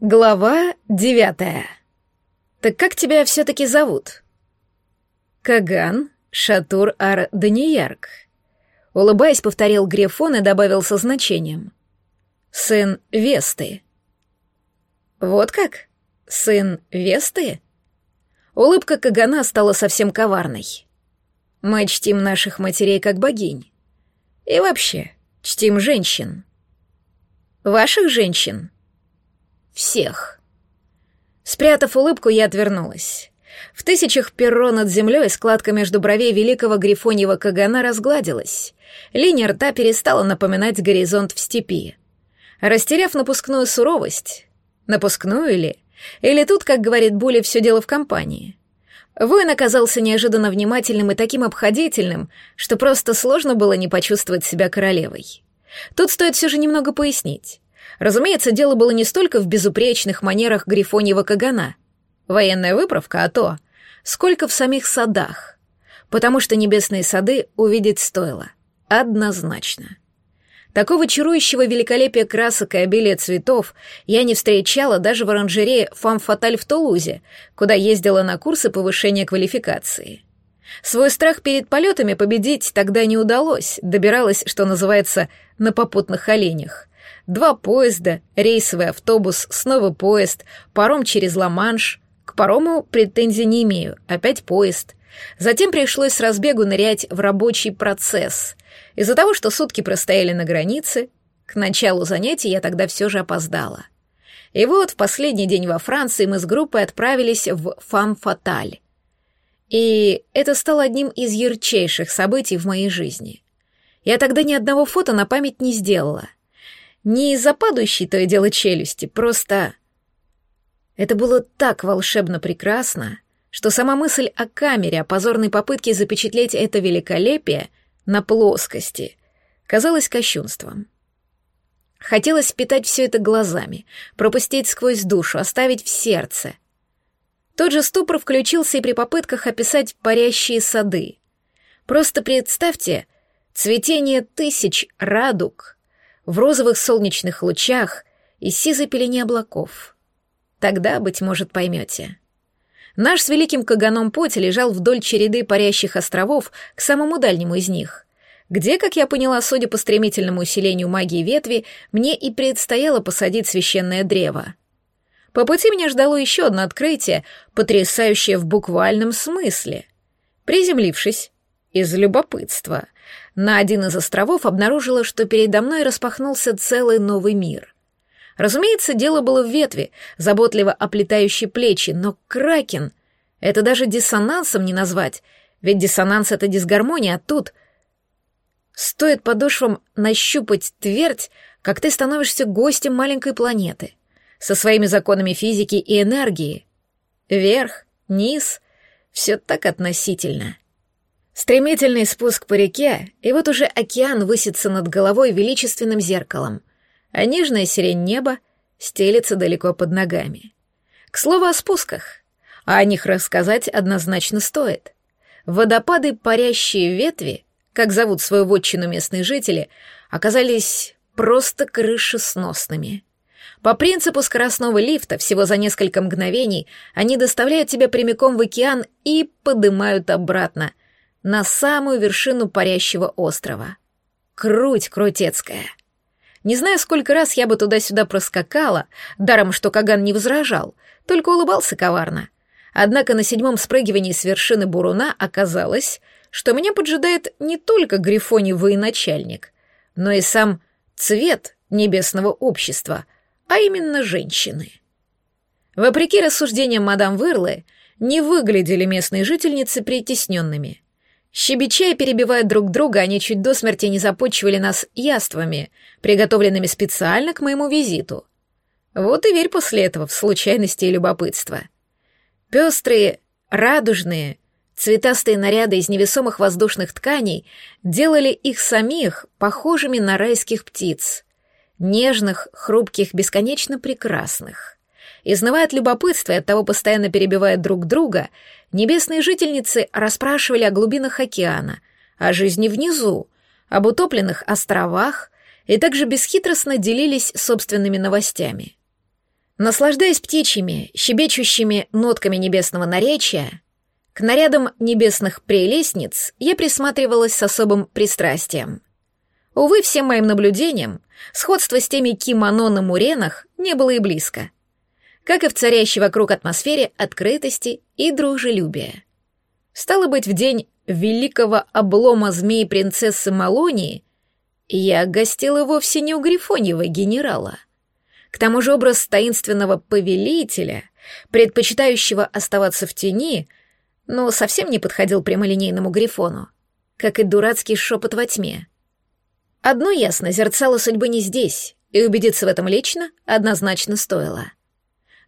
Глава девятая. Так как тебя все-таки зовут? Каган Шатур Ар Даниярк. Улыбаясь, повторил Грифон и добавил со значением. Сын Весты. Вот как? Сын Весты? Улыбка Кагана стала совсем коварной. Мы чтим наших матерей как богинь. И вообще, чтим женщин. Ваших женщин? Всех. Спрятав улыбку, я отвернулась. В тысячах перро над землей складка между бровей великого грифоньего кагана разгладилась. Линия рта перестала напоминать горизонт в степи. Растеряв напускную суровость, напускную ли, или тут, как говорит Були, все дело в компании, воин оказался неожиданно внимательным и таким обходительным, что просто сложно было не почувствовать себя королевой. Тут стоит все же немного пояснить. Разумеется, дело было не столько в безупречных манерах Грифоньего Кагана. Военная выправка, а то, сколько в самих садах. Потому что небесные сады увидеть стоило. Однозначно. Такого чарующего великолепия красок и обилия цветов я не встречала даже в оранжерее «Фам-Фаталь» в Тулузе, куда ездила на курсы повышения квалификации. Свой страх перед полетами победить тогда не удалось, добиралась, что называется, на попутных оленях. Два поезда, рейсовый автобус, снова поезд, паром через Ла-Манш. К парому претензий не имею, опять поезд. Затем пришлось с разбегу нырять в рабочий процесс. Из-за того, что сутки простояли на границе, к началу занятий я тогда все же опоздала. И вот в последний день во Франции мы с группой отправились в Фам-Фаталь. И это стало одним из ярчайших событий в моей жизни. Я тогда ни одного фото на память не сделала — не из-за падающей то и дело челюсти, просто... Это было так волшебно прекрасно, что сама мысль о камере, о позорной попытке запечатлеть это великолепие на плоскости казалась кощунством. Хотелось питать все это глазами, пропустить сквозь душу, оставить в сердце. Тот же ступор включился и при попытках описать парящие сады. Просто представьте цветение тысяч радуг — в розовых солнечных лучах и сизой пелене облаков. Тогда, быть может, поймете. Наш с великим Каганом путь лежал вдоль череды парящих островов к самому дальнему из них, где, как я поняла, судя по стремительному усилению магии ветви, мне и предстояло посадить священное древо. По пути меня ждало еще одно открытие, потрясающее в буквальном смысле. Приземлившись, из любопытства — на один из островов обнаружила, что передо мной распахнулся целый новый мир. Разумеется, дело было в ветви, заботливо оплетающей плечи, но кракен — это даже диссонансом не назвать, ведь диссонанс — это дисгармония, а тут... Стоит подошвам нащупать твердь, как ты становишься гостем маленькой планеты, со своими законами физики и энергии. Вверх, низ — все так относительно. Стремительный спуск по реке, и вот уже океан высится над головой величественным зеркалом, а нежная сирень неба стелится далеко под ногами. К слову о спусках, а о них рассказать однозначно стоит. Водопады парящие ветви, как зовут свою вотчину местные жители, оказались просто крышесносными. По принципу скоростного лифта всего за несколько мгновений они доставляют тебя прямиком в океан и поднимают обратно, на самую вершину парящего острова. Круть крутецкая. Не знаю, сколько раз я бы туда-сюда проскакала, даром, что Каган не возражал, только улыбался коварно. Однако на седьмом спрыгивании с вершины буруна оказалось, что меня поджидает не только грифоний военачальник, но и сам цвет небесного общества, а именно женщины. Вопреки рассуждениям мадам Вырлы, не выглядели местные жительницы притесненными. Щебеча и перебивая друг друга, они чуть до смерти не започивали нас яствами, приготовленными специально к моему визиту. Вот и верь после этого в случайности и любопытство. Пестрые, радужные, цветастые наряды из невесомых воздушных тканей делали их самих похожими на райских птиц, нежных, хрупких, бесконечно прекрасных. Изнывая от любопытства и от того постоянно перебивая друг друга, небесные жительницы расспрашивали о глубинах океана, о жизни внизу, об утопленных островах и также бесхитростно делились собственными новостями. Наслаждаясь птичьими, щебечущими нотками небесного наречия, к нарядам небесных прелестниц я присматривалась с особым пристрастием. Увы, всем моим наблюдениям, сходство с теми кимоно на муренах не было и близко. Как и в царящей вокруг атмосфере открытости и дружелюбия. Стало быть, в день великого облома змеи принцессы Малонии я гостила вовсе не у Грифоньего генерала — к тому же образ таинственного повелителя, предпочитающего оставаться в тени, но совсем не подходил прямолинейному Грифону, как и дурацкий шепот во тьме. Одно ясно, зерцало судьбы не здесь, и убедиться в этом лично однозначно стоило.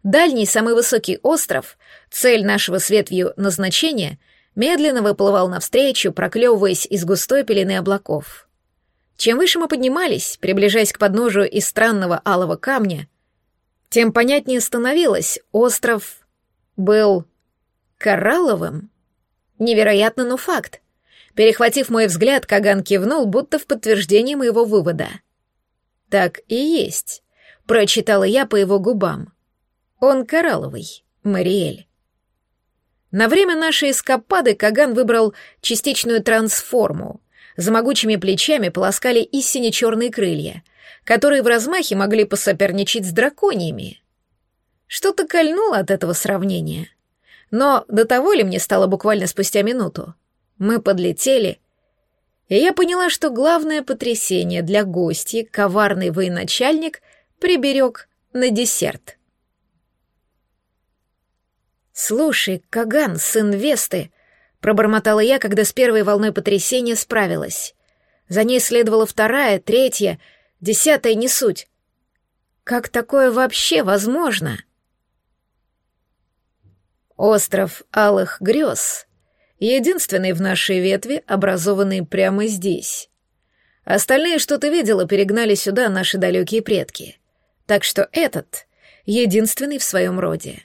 Дальний, самый высокий остров, цель нашего светвью назначения, медленно выплывал навстречу, проклевываясь из густой пелены облаков. Чем выше мы поднимались, приближаясь к подножию из странного алого камня, тем понятнее становилось, остров был коралловым. Невероятно, но факт. Перехватив мой взгляд, Каган кивнул, будто в подтверждение моего вывода. «Так и есть», — прочитала я по его губам. «Он коралловый, Мариэль». На время нашей эскапады Каган выбрал частичную трансформу, за могучими плечами полоскали и сине-черные крылья, которые в размахе могли посоперничать с дракониями. Что-то кольнуло от этого сравнения. Но до того ли мне стало буквально спустя минуту? Мы подлетели, и я поняла, что главное потрясение для гостей коварный военачальник приберег на десерт. «Слушай, Каган, сын Весты», Пробормотала я, когда с первой волной потрясения справилась. За ней следовала вторая, третья, десятая не суть. Как такое вообще возможно? Остров Алых Грез — единственный в нашей ветви, образованный прямо здесь. Остальные, что ты видела, перегнали сюда наши далекие предки. Так что этот — единственный в своем роде.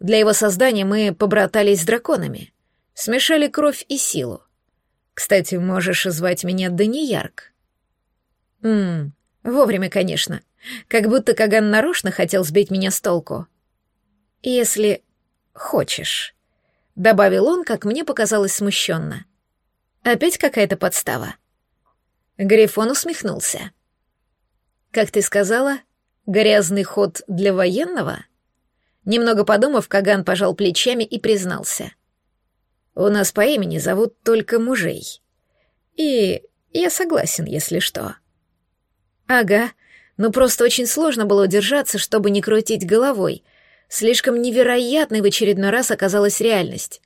Для его создания мы побратались с драконами — Смешали кровь и силу. Кстати, можешь звать меня Даниярк. Ммм, вовремя, конечно. Как будто Каган нарочно хотел сбить меня с толку. Если хочешь, — добавил он, как мне показалось смущенно. Опять какая-то подстава. Грифон усмехнулся. «Как ты сказала, грязный ход для военного?» Немного подумав, Каган пожал плечами и признался — у нас по имени зовут только мужей. И я согласен, если что. Ага, ну просто очень сложно было удержаться, чтобы не крутить головой. Слишком невероятной в очередной раз оказалась реальность.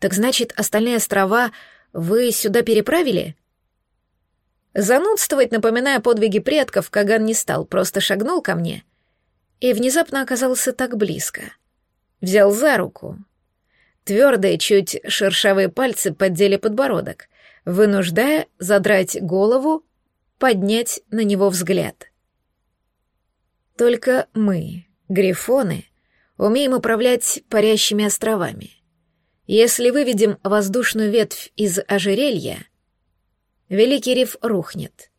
Так значит, остальные острова вы сюда переправили? Занудствовать, напоминая подвиги предков, Каган не стал, просто шагнул ко мне и внезапно оказался так близко. Взял за руку, Твердые, чуть шершавые пальцы поддели подбородок, вынуждая задрать голову, поднять на него взгляд. Только мы, грифоны, умеем управлять парящими островами. Если выведем воздушную ветвь из ожерелья, Великий риф рухнет.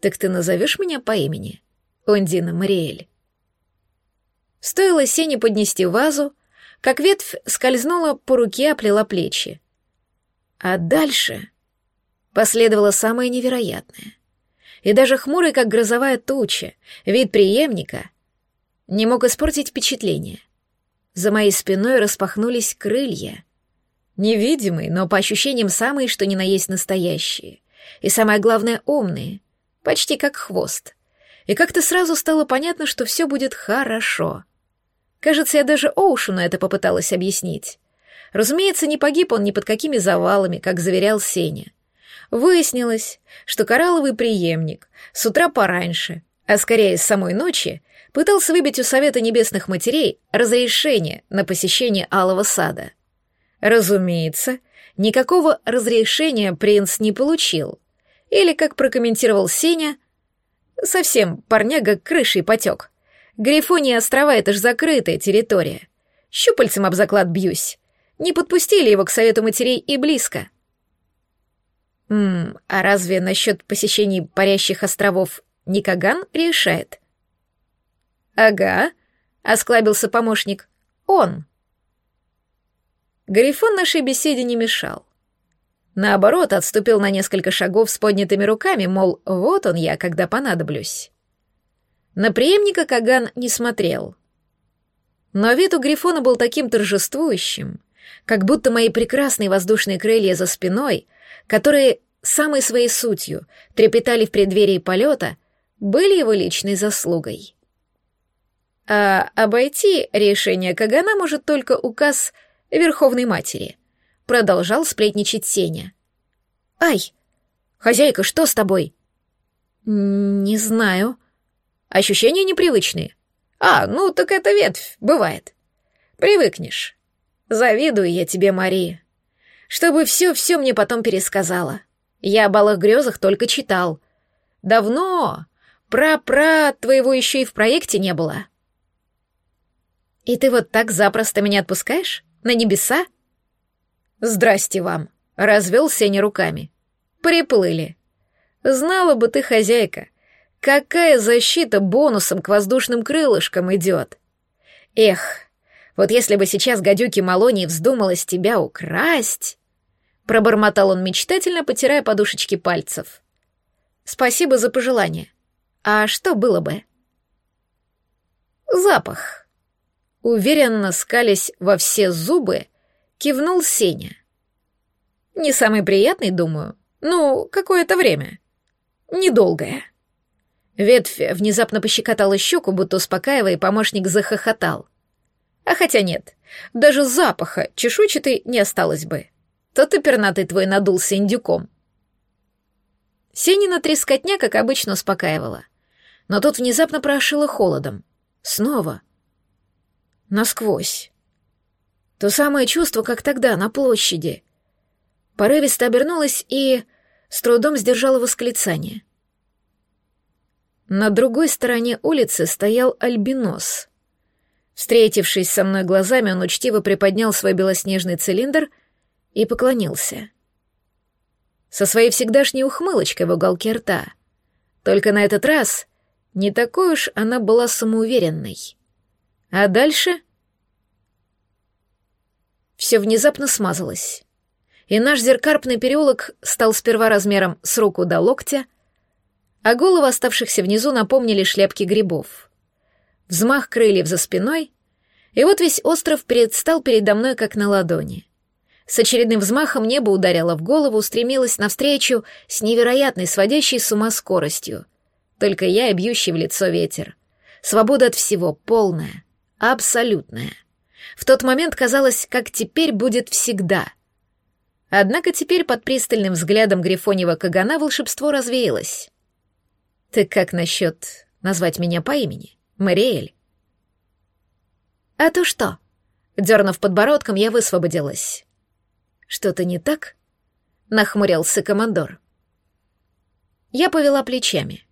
Так ты назовешь меня по имени? Ондина Мариэль. Стоило Сене поднести вазу, как ветвь скользнула по руке, оплела плечи. А дальше последовало самое невероятное. И даже хмурый, как грозовая туча, вид преемника не мог испортить впечатление. За моей спиной распахнулись крылья. Невидимые, но по ощущениям самые, что ни на есть настоящие. И самое главное, умные. Почти как хвост. И как-то сразу стало понятно, что все будет хорошо. Кажется, я даже Оушену это попыталась объяснить. Разумеется, не погиб он ни под какими завалами, как заверял Сеня. Выяснилось, что коралловый преемник с утра пораньше, а скорее с самой ночи, пытался выбить у Совета Небесных Матерей разрешение на посещение Алого Сада. Разумеется, никакого разрешения принц не получил. Или, как прокомментировал Сеня, совсем парняга крышей потек. Грифония острова — это ж закрытая территория. Щупальцем об заклад бьюсь. Не подпустили его к совету матерей и близко. Ммм, а разве насчет посещений парящих островов Никаган решает? Ага, — осклабился помощник. «Он». Грифон нашей беседе не мешал. Наоборот, отступил на несколько шагов с поднятыми руками, мол, вот он я, когда понадоблюсь. На преемника Каган не смотрел. Но вид у Грифона был таким торжествующим, как будто мои прекрасные воздушные крылья за спиной, которые самой своей сутью трепетали в преддверии полета, были его личной заслугой. А обойти решение Кагана может только указ Верховной Матери, продолжал сплетничать Сеня. «Ай! Хозяйка, что с тобой?» «Не знаю. Ощущения непривычные. А, ну так это ветвь, бывает. Привыкнешь. Завидую я тебе, Мария. Чтобы все-все мне потом пересказала. Я о балах грезах только читал. Давно. Про-про твоего еще и в проекте не было. И ты вот так запросто меня отпускаешь? На небеса? Здрасте вам. Развел Сеня руками. Приплыли. Знала бы ты, хозяйка, какая защита бонусом к воздушным крылышкам идет. Эх, вот если бы сейчас гадюки Малонии вздумалось тебя украсть... Пробормотал он мечтательно, потирая подушечки пальцев. Спасибо за пожелание. А что было бы? Запах. Уверенно скались во все зубы, кивнул Сеня. Не самый приятный, думаю. Ну, какое-то время. Недолгое. Ветвь внезапно пощекотала щеку, будто успокаивая, и помощник захохотал. А хотя нет, даже запаха чешуйчатый не осталось бы. Тот и пернатый твой надулся индюком. Сенина трескотня, как обычно, успокаивала. Но тут внезапно прошило холодом. Снова. Насквозь. То самое чувство, как тогда, на площади. Порывисто обернулась и с трудом сдержала восклицание. На другой стороне улицы стоял альбинос. Встретившись со мной глазами, он учтиво приподнял свой белоснежный цилиндр и поклонился. Со своей всегдашней ухмылочкой в уголке рта. Только на этот раз не такой уж она была самоуверенной. А дальше... Все внезапно смазалось. И наш зеркарпный переулок стал сперва размером с руку до локтя, а головы оставшихся внизу напомнили шляпки грибов. Взмах крыльев за спиной, и вот весь остров предстал передо мной как на ладони. С очередным взмахом небо ударило в голову, устремилось навстречу с невероятной, сводящей с ума скоростью. Только я и бьющий в лицо ветер. Свобода от всего, полная, абсолютная. В тот момент казалось, как теперь будет всегда. Однако теперь под пристальным взглядом Грифонева Кагана волшебство развеялось. «Ты как насчет назвать меня по имени? Мариэль?» «А то что?» Дернув подбородком, я высвободилась. Что-то не так? Нахмурился командор. Я повела плечами.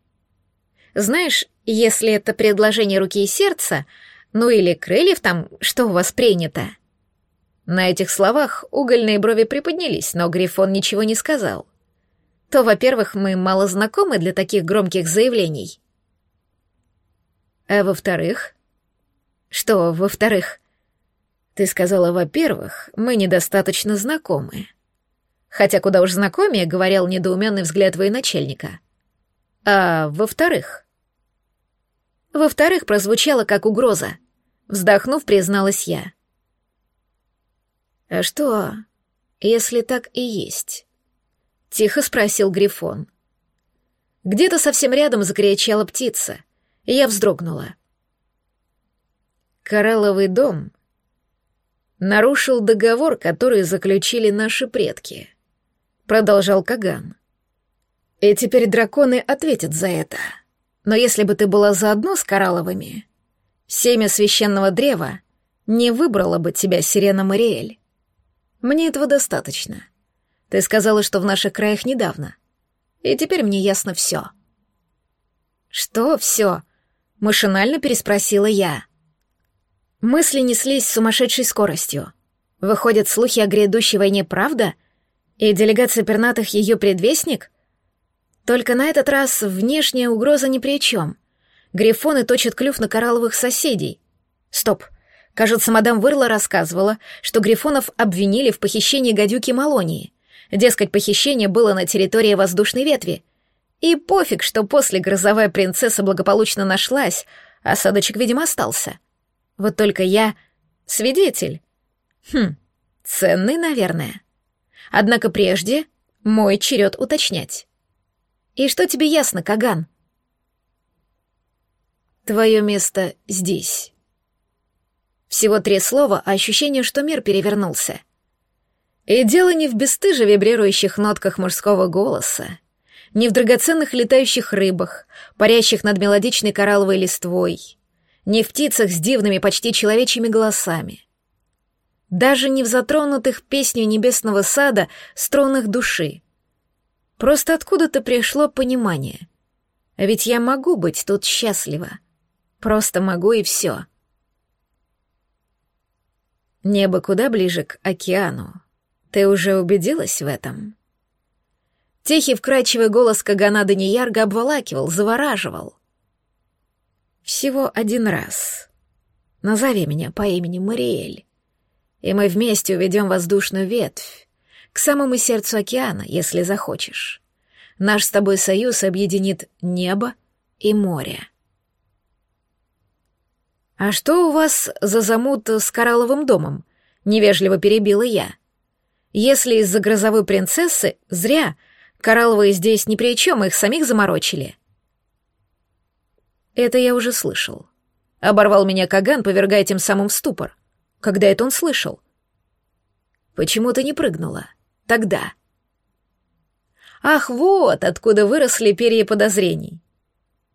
Знаешь, если это предложение руки и сердца, ну или крыльев там, что у вас принято? На этих словах угольные брови приподнялись, но Грифон ничего не сказал. То, во-первых, мы мало знакомы для таких громких заявлений. А во-вторых? Что во-вторых? Ты сказала, во-первых, мы недостаточно знакомы. Хотя куда уж знакомее, говорил недоуменный взгляд военачальника. А во-вторых? Во-вторых, прозвучало как угроза. Вздохнув, призналась я. А что, если так и есть? Тихо спросил Грифон. Где-то совсем рядом закричала птица, и я вздрогнула. Коралловый дом нарушил договор, который заключили наши предки», — продолжал Каган. «И теперь драконы ответят за это. Но если бы ты была заодно с Коралловыми, семя священного древа не выбрало бы тебя, Сирена Мариэль. Мне этого достаточно. Ты сказала, что в наших краях недавно. И теперь мне ясно все». «Что все?» — машинально переспросила я. Мысли неслись с сумасшедшей скоростью. Выходят, слухи о грядущей войне правда? И делегация пернатых ее предвестник? Только на этот раз внешняя угроза ни при чем. Грифоны точат клюв на коралловых соседей. Стоп. Кажется, мадам Вырла рассказывала, что Грифонов обвинили в похищении гадюки Малонии. Дескать, похищение было на территории воздушной ветви. И пофиг, что после грозовая принцесса благополучно нашлась, а осадочек, видимо, остался. Вот только я свидетель. Хм, ценный, наверное. Однако прежде мой черед уточнять. И что тебе ясно, Каган? Твое место здесь. Всего три слова, а ощущение, что мир перевернулся. И дело не в бесстыже вибрирующих нотках мужского голоса, не в драгоценных летающих рыбах, парящих над мелодичной коралловой листвой, не в птицах с дивными, почти человечьими голосами. Даже не в затронутых песню небесного сада струнах души. Просто откуда-то пришло понимание. Ведь я могу быть тут счастлива. Просто могу и все. Небо куда ближе к океану. Ты уже убедилась в этом? Тихий вкрадчивый голос Кагана Даниярга обволакивал, завораживал. Всего один раз. Назови меня по имени Мариэль, и мы вместе уведем воздушную ветвь к самому сердцу океана, если захочешь. Наш с тобой союз объединит небо и море. «А что у вас за замут с коралловым домом?» — невежливо перебила я. «Если из-за грозовой принцессы, зря. Коралловые здесь ни при чем, их самих заморочили». «Это я уже слышал». Оборвал меня Каган, повергая тем самым в ступор. Когда это он слышал? «Почему ты не прыгнула? Тогда». «Ах, вот откуда выросли перья подозрений.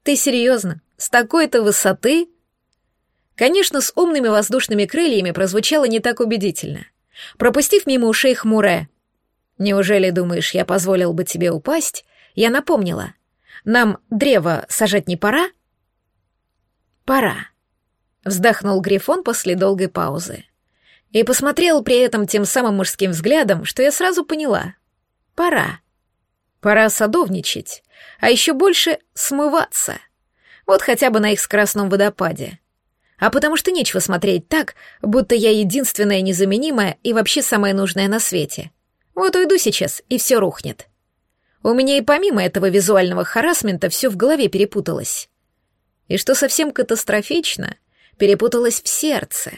Ты серьезно? С такой-то высоты?» Конечно, с умными воздушными крыльями прозвучало не так убедительно. Пропустив мимо ушей хмурое «Неужели, думаешь, я позволил бы тебе упасть?» Я напомнила. «Нам древо сажать не пора?» «Пора», — вздохнул Грифон после долгой паузы. И посмотрел при этом тем самым мужским взглядом, что я сразу поняла. «Пора. Пора садовничать, а еще больше смываться. Вот хотя бы на их скоростном водопаде а потому что нечего смотреть так, будто я единственная незаменимая и вообще самая нужная на свете. Вот уйду сейчас, и все рухнет. У меня и помимо этого визуального харасмента все в голове перепуталось. И что совсем катастрофично, перепуталось в сердце.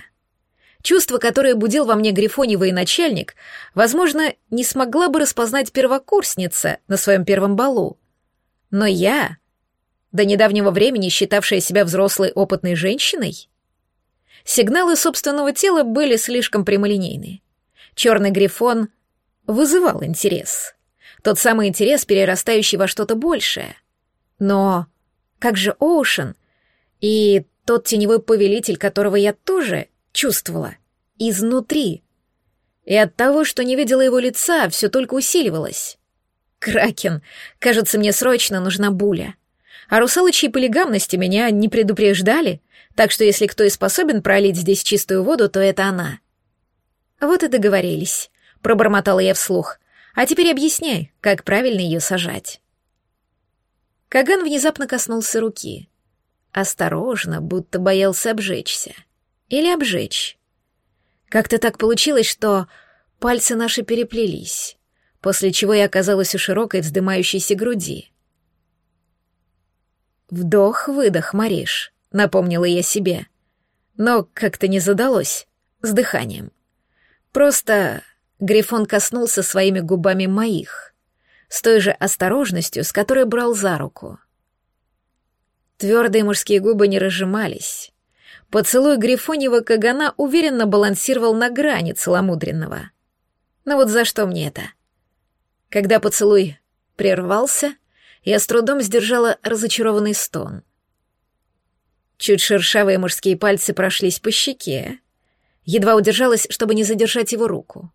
Чувство, которое будил во мне грифоневый начальник, возможно, не смогла бы распознать первокурсница на своем первом балу. Но я, до недавнего времени считавшая себя взрослой опытной женщиной, Сигналы собственного тела были слишком прямолинейны. Черный грифон вызывал интерес. Тот самый интерес, перерастающий во что-то большее. Но как же Оушен и тот теневой повелитель, которого я тоже чувствовала, изнутри. И от того, что не видела его лица, все только усиливалось. Кракен, кажется, мне срочно нужна буля. О русалочьей полигамности меня не предупреждали, так что если кто и способен пролить здесь чистую воду, то это она. Вот и договорились, пробормотала я вслух. А теперь объясняй, как правильно ее сажать. Каган внезапно коснулся руки. Осторожно, будто боялся обжечься. Или обжечь. Как-то так получилось, что пальцы наши переплелись, после чего я оказалась у широкой вздымающейся груди. Вдох-выдох, Мариш напомнила я себе. Но как-то не задалось с дыханием. Просто Грифон коснулся своими губами моих, с той же осторожностью, с которой брал за руку. Твердые мужские губы не разжимались. Поцелуй Грифоньего Кагана уверенно балансировал на грани целомудренного. Но вот за что мне это? Когда поцелуй прервался, я с трудом сдержала разочарованный стон — Чуть шершавые мужские пальцы прошлись по щеке. Едва удержалась, чтобы не задержать его руку.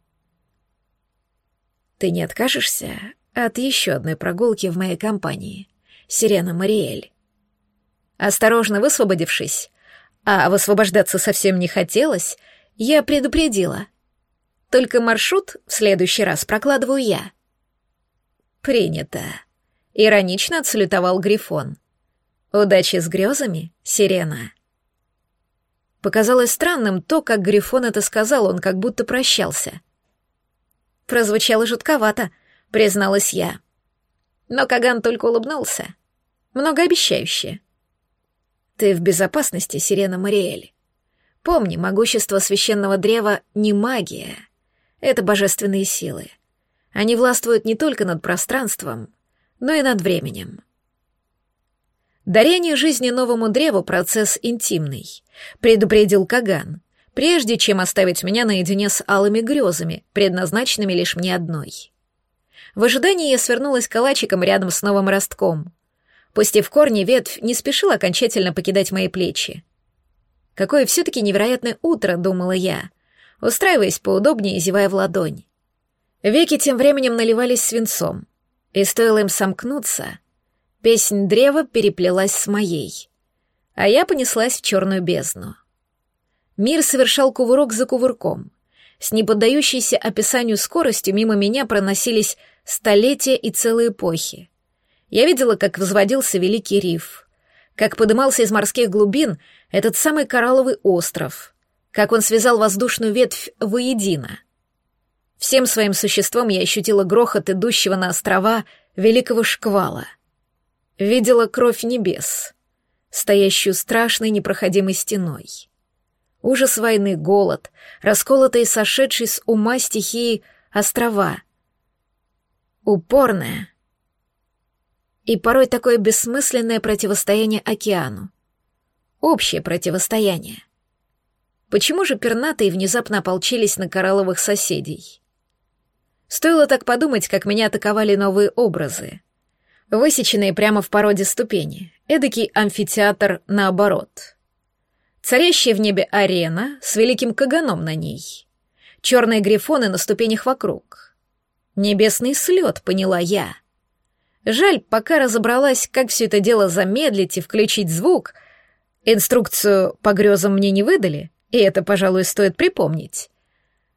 «Ты не откажешься от еще одной прогулки в моей компании, Сирена Мариэль?» Осторожно высвободившись, а высвобождаться совсем не хотелось, я предупредила. Только маршрут в следующий раз прокладываю я. «Принято», — иронично отсалютовал Грифон. Удачи с грезами, сирена. Показалось странным то, как Грифон это сказал, он как будто прощался. Прозвучало жутковато, призналась я. Но Каган только улыбнулся. Многообещающе. Ты в безопасности, Сирена Мариэль. Помни, могущество священного древа не магия. Это божественные силы. Они властвуют не только над пространством, но и над временем. Дарение жизни новому древу — процесс интимный, предупредил Каган, прежде чем оставить меня наедине с алыми грезами, предназначенными лишь мне одной. В ожидании я свернулась калачиком рядом с новым ростком. Пустив корни, ветвь не спешила окончательно покидать мои плечи. Какое все-таки невероятное утро, думала я, устраиваясь поудобнее и зевая в ладонь. Веки тем временем наливались свинцом, и стоило им сомкнуться, песнь древа переплелась с моей, а я понеслась в черную бездну. Мир совершал кувырок за кувырком. С неподдающейся описанию скоростью мимо меня проносились столетия и целые эпохи. Я видела, как возводился Великий Риф, как подымался из морских глубин этот самый коралловый остров, как он связал воздушную ветвь воедино — Всем своим существом я ощутила грохот идущего на острова великого шквала. Видела кровь небес, стоящую страшной непроходимой стеной. Ужас войны, голод, расколотые сошедшие с ума стихии острова. Упорное и порой такое бессмысленное противостояние океану. Общее противостояние. Почему же пернатые внезапно ополчились на коралловых соседей? Стоило так подумать, как меня атаковали новые образы. Высеченные прямо в породе ступени. Эдакий амфитеатр наоборот. Царящая в небе арена с великим каганом на ней. Черные грифоны на ступенях вокруг. Небесный слет, поняла я. Жаль, пока разобралась, как все это дело замедлить и включить звук. Инструкцию по грезам мне не выдали, и это, пожалуй, стоит припомнить.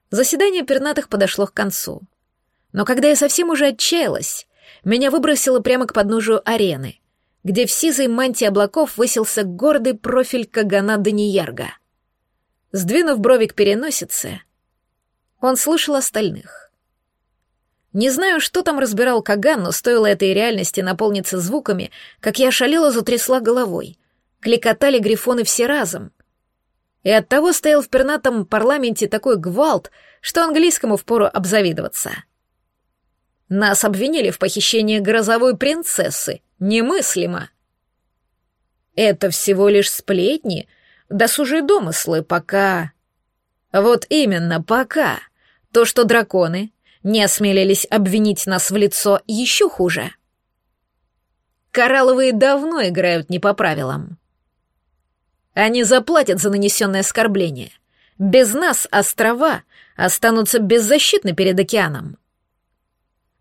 Заседание пернатых подошло к концу. Но когда я совсем уже отчаялась, меня выбросило прямо к подножию арены, где в сизой мантии облаков высился гордый профиль Кагана Даниярга. Сдвинув брови к переносице, он слушал остальных. Не знаю, что там разбирал Каган, но стоило этой реальности наполниться звуками, как я шалела затрясла головой. Кликотали грифоны все разом. И оттого стоял в пернатом парламенте такой гвалт, что английскому впору обзавидоваться. Нас обвинили в похищении грозовой принцессы. Немыслимо. Это всего лишь сплетни, досужие домыслы, пока... Вот именно, пока. То, что драконы не осмелились обвинить нас в лицо, еще хуже. Коралловые давно играют не по правилам. Они заплатят за нанесенное оскорбление. Без нас острова останутся беззащитны перед океаном.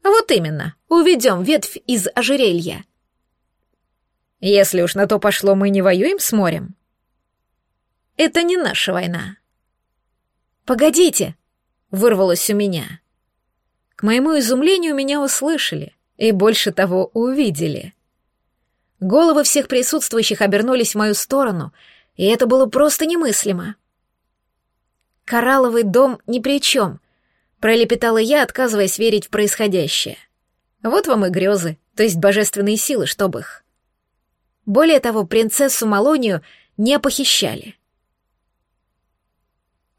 Вот именно, уведем ветвь из ожерелья. Если уж на то пошло, мы не воюем с морем. Это не наша война. Погодите, вырвалось у меня. К моему изумлению меня услышали и больше того увидели. Головы всех присутствующих обернулись в мою сторону, и это было просто немыслимо. Коралловый дом ни при чем — Пролепетала я, отказываясь верить в происходящее. Вот вам и грезы, то есть божественные силы, чтоб их. Более того, принцессу Малонию не похищали.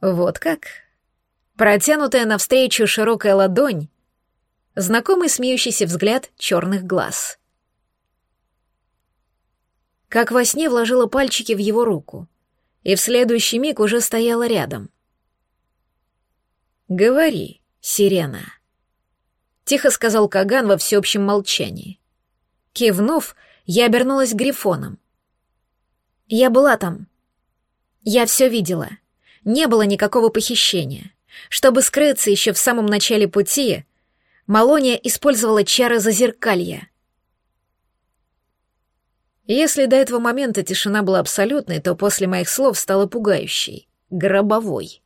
Вот как? Протянутая навстречу широкая ладонь, знакомый смеющийся взгляд черных глаз. Как во сне вложила пальчики в его руку, и в следующий миг уже стояла рядом — «Говори, сирена», — тихо сказал Каган во всеобщем молчании. Кивнув, я обернулась Грифоном. «Я была там. Я все видела. Не было никакого похищения. Чтобы скрыться еще в самом начале пути, Малония использовала чары зазеркалья. Если до этого момента тишина была абсолютной, то после моих слов стала пугающей, гробовой.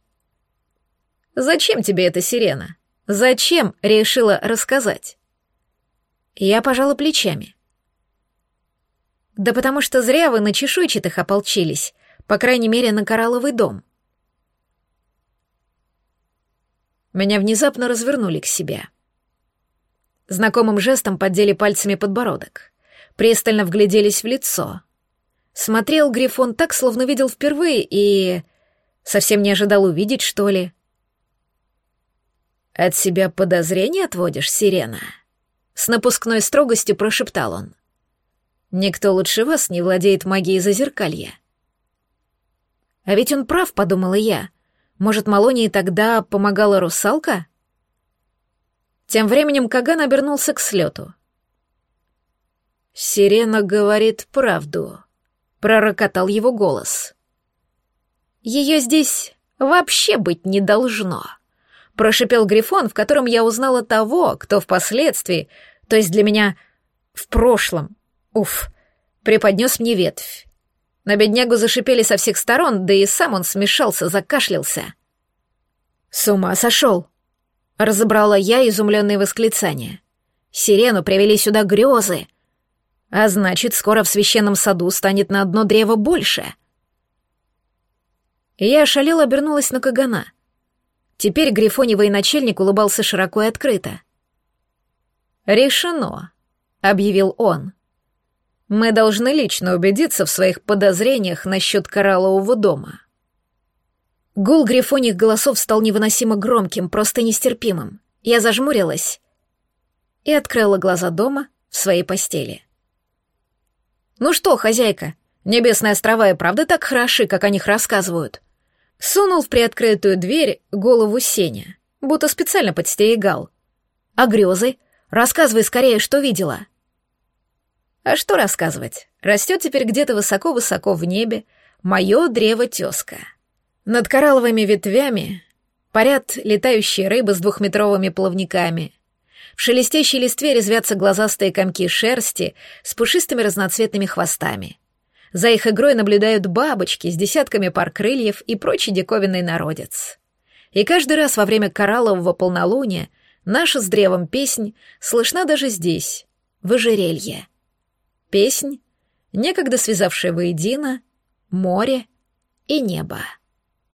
Зачем тебе эта сирена? Зачем решила рассказать? Я пожала плечами. Да потому что зря вы на чешуйчатых ополчились, по крайней мере, на коралловый дом. Меня внезапно развернули к себе. Знакомым жестом поддели пальцами подбородок. Пристально вгляделись в лицо. Смотрел Грифон так, словно видел впервые, и... Совсем не ожидал увидеть, что ли. «От себя подозрения отводишь, Сирена?» С напускной строгостью прошептал он. «Никто лучше вас не владеет магией зазеркалья». А ведь он прав, подумала я. Может, Малонии тогда помогала русалка? Тем временем Каган обернулся к слету. «Сирена говорит правду», — пророкотал его голос. «Ее здесь вообще быть не должно», — прошипел Грифон, в котором я узнала того, кто впоследствии, то есть для меня в прошлом, уф, преподнес мне ветвь. На беднягу зашипели со всех сторон, да и сам он смешался, закашлялся. «С ума сошел!» — разобрала я изумленные восклицания. «Сирену привели сюда грезы, а значит, скоро в священном саду станет на одно древо больше». Я ошалел обернулась на Кагана. Теперь грифоневый начальник улыбался широко и открыто. «Решено», — объявил он. Мы должны лично убедиться в своих подозрениях насчет кораллового дома. Гул грифоних голосов стал невыносимо громким, просто нестерпимым. Я зажмурилась и открыла глаза дома в своей постели. «Ну что, хозяйка, небесные острова и правда так хороши, как о них рассказывают?» Сунул в приоткрытую дверь голову Сеня, будто специально подстерегал. «А грезы? Рассказывай скорее, что видела». А что рассказывать? Растет теперь где-то высоко-высоко в небе мое древо-тезка. Над коралловыми ветвями парят летающие рыбы с двухметровыми плавниками. В шелестящей листве резвятся глазастые комки шерсти с пушистыми разноцветными хвостами. За их игрой наблюдают бабочки с десятками пар крыльев и прочий диковинный народец. И каждый раз во время кораллового полнолуния наша с древом песнь слышна даже здесь, в ожерелье. Песнь, некогда связавшая воедино море и небо.